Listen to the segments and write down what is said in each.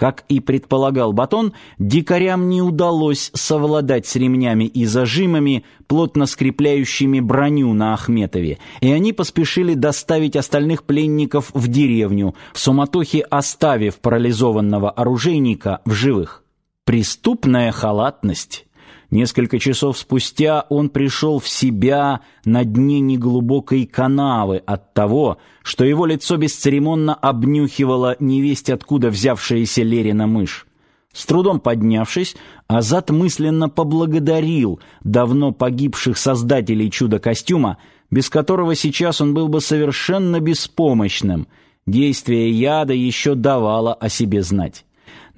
Как и предполагал Батон, дикарям не удалось совладать с ремнями и зажимами, плотно скрепляющими броню на Ахметове, и они поспешили доставить остальных пленников в деревню, в суматохе оставив парализованного оружейника в живых. Преступная халатность. Несколько часов спустя он пришел в себя на дне неглубокой канавы от того, что его лицо бесцеремонно обнюхивала невесть откуда взявшаяся Лерина мышь. С трудом поднявшись, Азат мысленно поблагодарил давно погибших создателей чудо-костюма, без которого сейчас он был бы совершенно беспомощным. Действие яда еще давало о себе знать.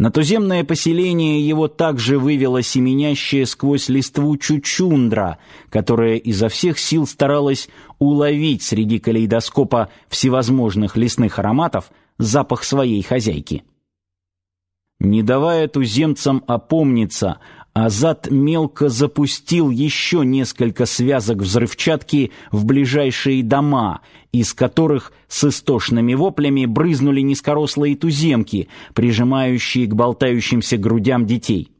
На туземное поселение его также вывела семенящая сквозь листву чучундра, которая изо всех сил старалась уловить среди калейдоскопа всевозможных лесных ароматов запах своей хозяйки. Не давая туземцам опомниться, Азат мелко запустил еще несколько связок взрывчатки в ближайшие дома, из которых с истошными воплями брызнули низкорослые туземки, прижимающие к болтающимся грудям детей.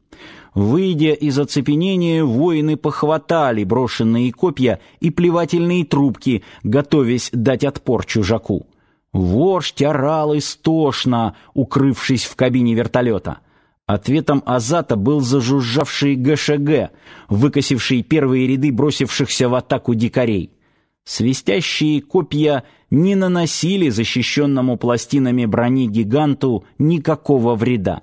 Выйдя из оцепенения, воины похватали брошенные копья и плевательные трубки, готовясь дать отпор чужаку. Вождь орал истошно, укрывшись в кабине вертолета. Ответом Азата был зажужжавший ГШГ, выкосивший первые ряды бросившихся в атаку дикарей. Свистящие копья не наносили защищенному пластинами брони гиганту никакого вреда.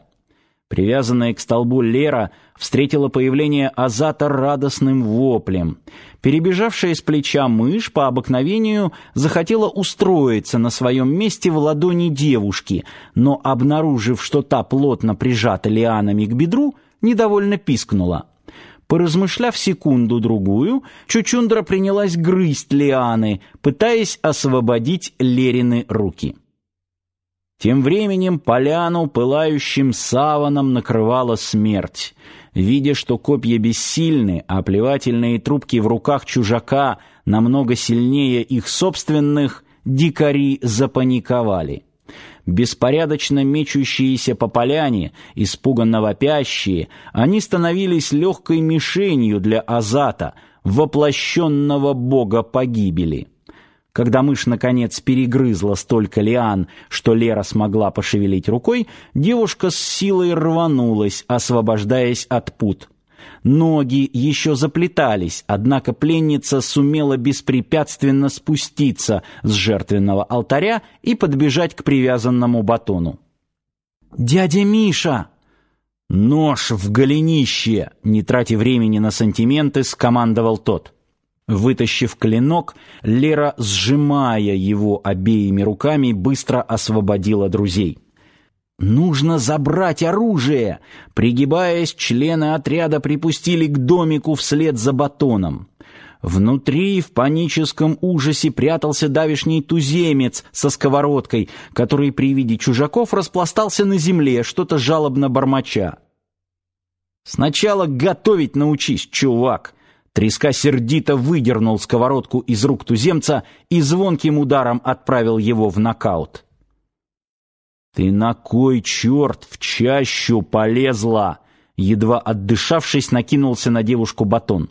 Привязанная к столбу Лера встретила появление Азата радостным воплем. Перебежавшая с плеча мышь по обыкновению захотела устроиться на своем месте в ладони девушки, но, обнаружив, что та плотно прижата лианами к бедру, недовольно пискнула. Поразмышляв секунду-другую, Чучундра принялась грызть лианы, пытаясь освободить Лерины руки. Тем временем поляну пылающим саваном накрывала смерть. Видя, что копья бессильны, а плевательные трубки в руках чужака намного сильнее их собственных, дикари запаниковали. Беспорядочно мечущиеся по поляне, испуганно вопящие, они становились легкой мишенью для Азата, воплощенного бога погибели. Когда мышь наконец перегрызла столько лиан, что Лера смогла пошевелить рукой, девушка с силой рванулась, освобождаясь от пут. Ноги еще заплетались, однако пленница сумела беспрепятственно спуститься с жертвенного алтаря и подбежать к привязанному батону. «Дядя Миша!» «Нож в голенище!» Не тратя времени на сантименты, скомандовал тот. Вытащив клинок, Лера, сжимая его обеими руками, быстро освободила друзей. Нужно забрать оружие. Пригибаясь, члены отряда припустили к домику вслед за батоном. Внутри в паническом ужасе прятался давишний туземец со сковородкой, который при виде чужаков распластался на земле, что-то жалобно бормоча. Сначала готовить научись, чувак, Треска сердито выдернул сковородку из рук туземца и звонким ударом отправил его в нокаут. «Ты на кой черт в чащу полезла?» Едва отдышавшись, накинулся на девушку батон.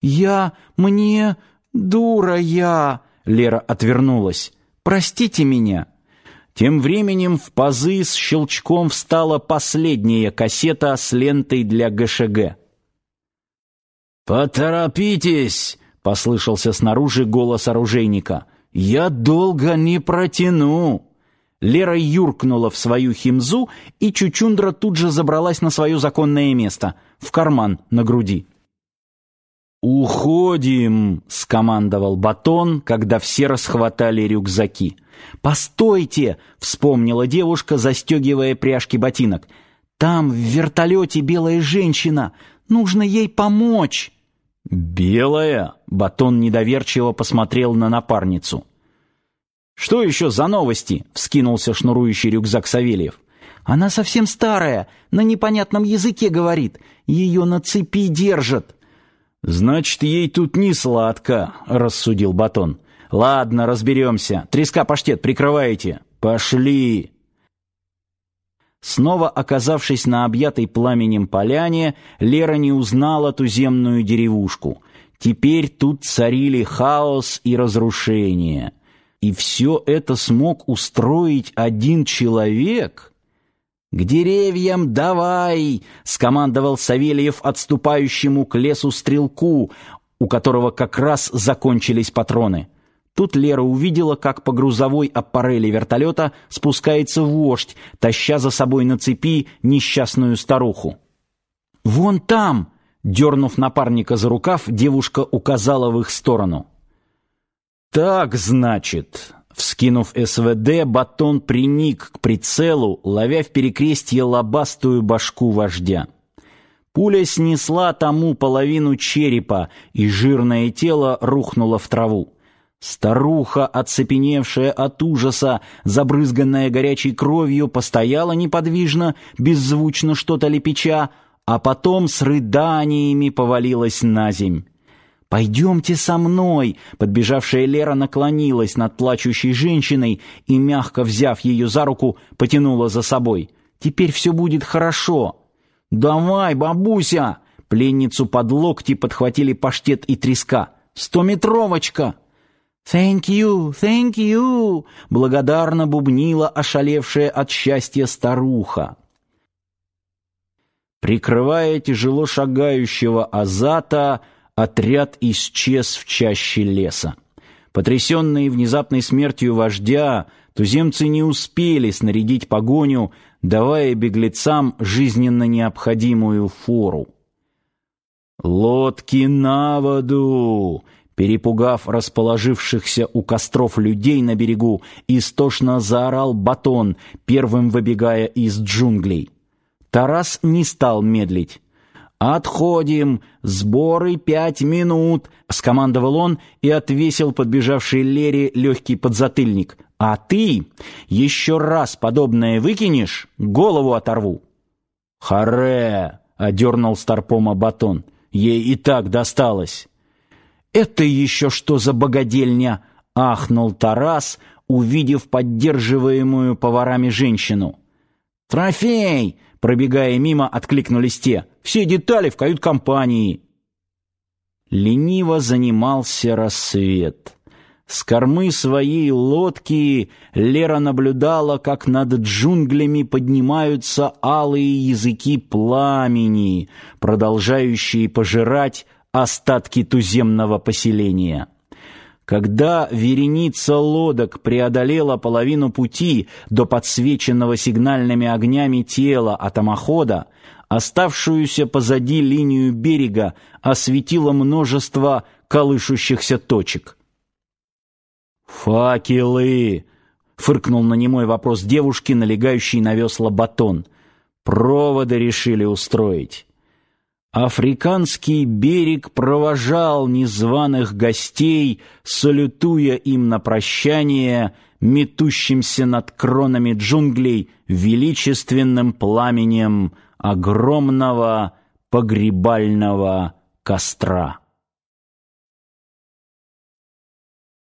«Я... мне... дура я...» Лера отвернулась. «Простите меня». Тем временем в пазы с щелчком встала последняя кассета с лентой для ГШГ. «Поторопитесь!» — послышался снаружи голос оружейника. «Я долго не протяну!» Лера юркнула в свою химзу, и Чучундра тут же забралась на свое законное место — в карман на груди. «Уходим!» — скомандовал Батон, когда все расхватали рюкзаки. «Постойте!» — вспомнила девушка, застегивая пряжки ботинок. «Там в вертолете белая женщина. Нужно ей помочь!» «Белая?» — Батон недоверчиво посмотрел на напарницу. «Что еще за новости?» — вскинулся шнурующий рюкзак Савельев. «Она совсем старая, на непонятном языке говорит. Ее на цепи держат». «Значит, ей тут не сладко», — рассудил Батон. «Ладно, разберемся. Треска паштет прикрываете. Пошли!» Снова оказавшись на объятой пламенем поляне, Лера не узнала туземную деревушку. Теперь тут царили хаос и разрушение. И все это смог устроить один человек? «К деревьям давай!» — скомандовал Савельев отступающему к лесу стрелку, у которого как раз закончились патроны. Тут Лера увидела, как по грузовой аппарели вертолета спускается вождь, таща за собой на цепи несчастную старуху. «Вон там!» — дернув напарника за рукав, девушка указала в их сторону. «Так, значит...» Вскинув СВД, батон приник к прицелу, ловя в перекрестье лобастую башку вождя. Пуля снесла тому половину черепа, и жирное тело рухнуло в траву. Старуха, оцепеневшая от ужаса, забрызганная горячей кровью, постояла неподвижно, беззвучно что-то лепеча, а потом с рыданиями повалилась на земь. «Пойдемте со мной!» Подбежавшая Лера наклонилась над плачущей женщиной и, мягко взяв ее за руку, потянула за собой. «Теперь все будет хорошо!» «Давай, бабуся!» Пленницу под локти подхватили паштет и треска. «Стометровочка!» «Thank you, thank you!» — благодарно бубнила ошалевшая от счастья старуха. Прикрывая тяжело шагающего Азата, отряд исчез в чаще леса. Потрясенные внезапной смертью вождя, туземцы не успели снарядить погоню, давая беглецам жизненно необходимую фору. «Лодки на воду!» Перепугав расположившихся у костров людей на берегу, истошно заорал Батон, первым выбегая из джунглей. Тарас не стал медлить. «Отходим! Сборы пять минут!» — скомандовал он и отвесил подбежавшей Лере легкий подзатыльник. «А ты еще раз подобное выкинешь, голову оторву!» «Харе!» — одернул Старпома Батон. «Ей и так досталось!» «Это еще что за богадельня?» — ахнул Тарас, увидев поддерживаемую поварами женщину. «Трофей!» — пробегая мимо, откликнулись те. «Все детали в кают-компании». Лениво занимался рассвет. С кормы своей лодки Лера наблюдала, как над джунглями поднимаются алые языки пламени, продолжающие пожирать остатки туземного поселения. Когда вереница лодок преодолела половину пути до подсвеченного сигнальными огнями тела атомохода, оставшуюся позади линию берега осветило множество колышущихся точек. «Факелы!» — фыркнул на немой вопрос девушки, налегающий на весла батон. «Проводы решили устроить». Африканский берег провожал незваных гостей, салютуя им на прощание, метущимся над кронами джунглей величественным пламенем огромного погребального костра.